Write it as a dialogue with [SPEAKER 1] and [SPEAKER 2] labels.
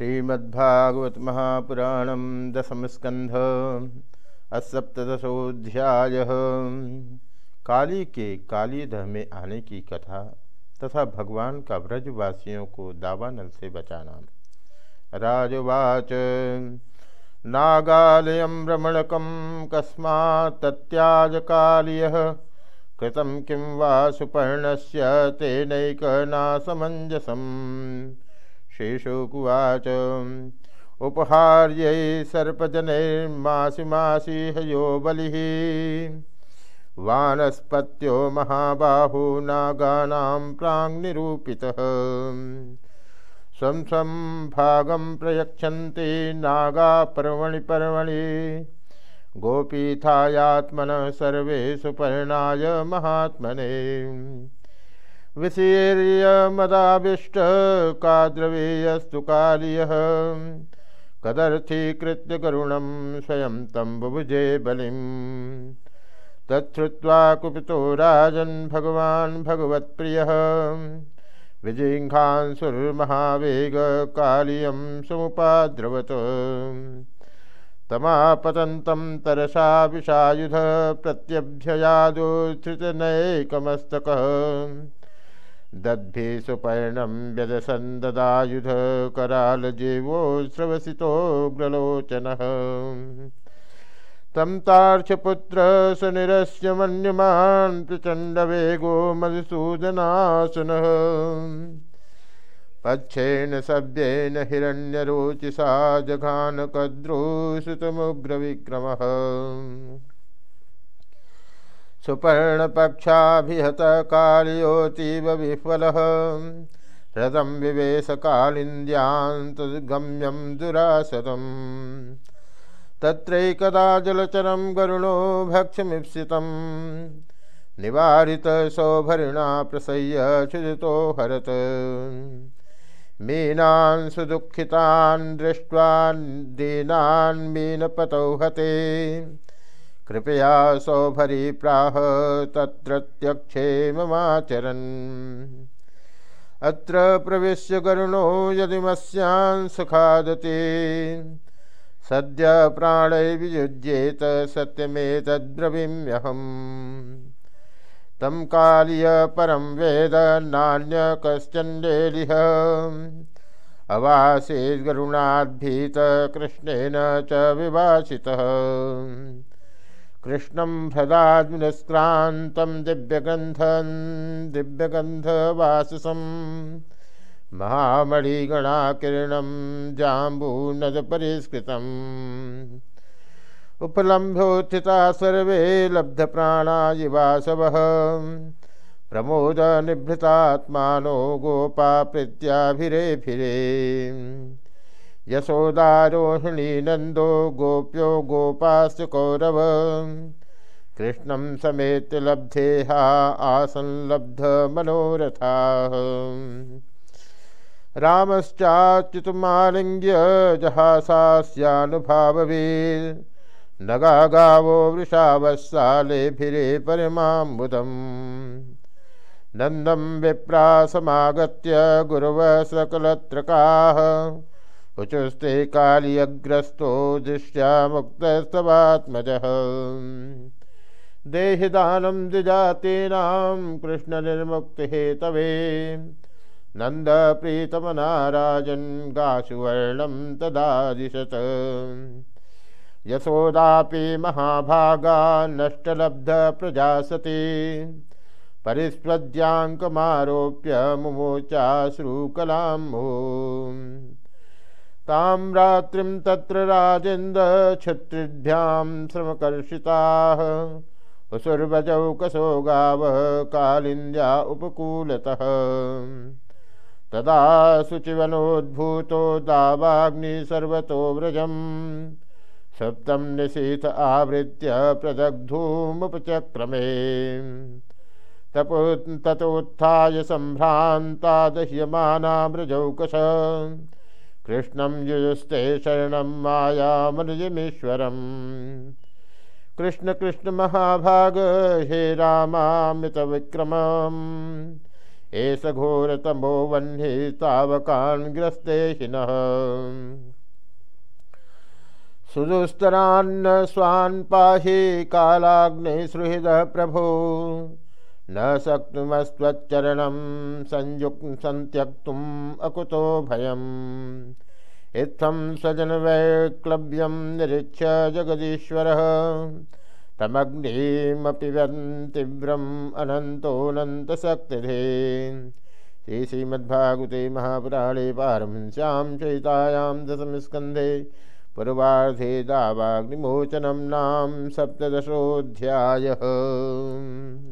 [SPEAKER 1] श्रीमद्भागवत महापुराणम दशम स्कंध असप्तशोध्याय काली के कालीदह में आने की कथा तथा भगवान का ब्रजवासियों को दावानल से बचाना। राजवाच, नागालयं रमणकं कस्मात् तत्याज कालियः कृतं किं वा सुपर्णस्य तेनैकनासमञ्जसम्। शेषोकुवाच उपहार्यै सर्पजनैर्मासि मासि हयो बलिः। वानस्पत्यो महाबाहु नागानां प्राङ्निरूपितः स्वं स्वं भागं प्रयच्छन्ति नागा पर्वणि पर्वणि। गोपीथायात्मनः सर्वे सुपर्णाय महात्मने। विशीर्यमदाविष्ट काद्रवेयस्तु कालियः। कदर्थीकृत्य करुणं स्वयं तं बुभुजे बलिम् तच्छ्रुत्वा कुपितो राजन् भगवान् भगवत्प्रियः। विजिङ्घांसुर्महावेगकालियं समुपाद्रवत्। तमापतन्तं तरसा विषायुध प्रत्यभ्ययादोच्छ्रितनैकमस्तकः दद्धि सुपर्णं व्यदसन् ददायुध करालजीवो स्रवसितोग्रलोचनः तं तार्क्षपुत्र सुनिरस्य मन्यमान् प्रचण्डवेगो मधुसूदनासुनः। पक्षेण सभ्येन हिरण्यरोचिषा जघानकद्रोषितमुग्रविक्रमः सुपर्णपक्षाभिहत कालियोतीव विह्वलः। रथं विवेशकालिन्द्यान्तगम्यं दुरासतम्। तत्रैकदा जलचरं गरुणो भक्षमीप्सितं निवारितसौभरिणा प्रसह्य क्षुदितो हरत्। मीनान् सुदुःखितान् दृष्ट्वा दीनान् मीनपतौ हते। कृपया सौभरी प्राह तत्र त्यक्षेममाचरन् अत्र प्रविश्य गरुणो यदि मस्यान् सुखादति। सद्य प्राणैर्वियुज्येत सत्यमेतद्ब्रवीम्यहम् तं कालिय परं वेद नान्य कश्चन्डेलिह अवासीद्गरुणाद्भीत कृष्णेन च विभाषितः कृष्णं हृदाद्निष्क्रान्तं दिव्यगन्धं दिव्यगन्धवाससं महामणिगणाकिरणं जाम्बूनदपरिष्कृतम् उपलम्भोत्थिता सर्वे लब्धप्राणा युवासवः प्रमोदनिभृतात्मानो गोपा प्रीत्याभिरेभिरे यशोदारोहिणी नंदो गोप्यो गोपास्त कौरव। कृष्णं समेत लब्धेहा मनोरथा। रामश्चाच्युतमालिङ्ग्य जहासास्यानुभाववीर्। नगा गावो वृषावत्साले भिरे परमाम्बुदम्। नन्दं विप्रा समागत्य गुरवः सकलत्रकाः उचुस्ते कालियग्रस्तो दृष्ट्या मुक्तस्तवात्मजः देहि दानं द्विजातीनां कृष्णनिर्मुक्तिहेतवे। नन्दप्रीतमनाराजन् गाशुवर्णं तदादिशत्। यशोदापि महाभागा नष्टलब्धप्रजा सती परिस्वद्याङ्कमारोप्य मुमोचाश्रुकलाम्भो तां रात्रिं तत्र राजेन्द्रक्षत्रिभ्यां श्रमकर्षिताः। उसुर्वजौ कसो गावः कालिन्द्या उपकूलतः। तदा शुचिवनोद्भूतो दावाग्नि सर्वतो व्रजम्। सप्तं निशीथ आवृत्य प्रदग्धूमुपचक्रमे। तपो ततोत्थाय सम्भ्रान्ता दह्यमाना व्रजौकश। कृष्णं युयुस्ते शरणं मायामनुजमीश्वरम्। कृष्ण कृष्ण महाभाग, हे रामामृतविक्रमम्। एष घोरतमो वह्नि तावकान् ग्रस्ते सुदुस्तरान्न स्वान् पाहि कालाग्निसुहृदः प्रभो। न शक्नुमस्त्वच्चरणं संयुक् सन्त्यक्तुम् अकुतो भयम्। इत्थं स्वजनवैक्लव्यं निरीक्ष्य जगदीश्वरः। तमग्निमपि तीव्रम् अनन्तोऽनन्तशक्तिधे। श्री श्रीमद्भागवते महापुराणे पारमहंस्यां चयितायां दशमस्कन्धे पूर्वार्धे दावाग्निमोचनं नाम सप्तशोऽध्यायः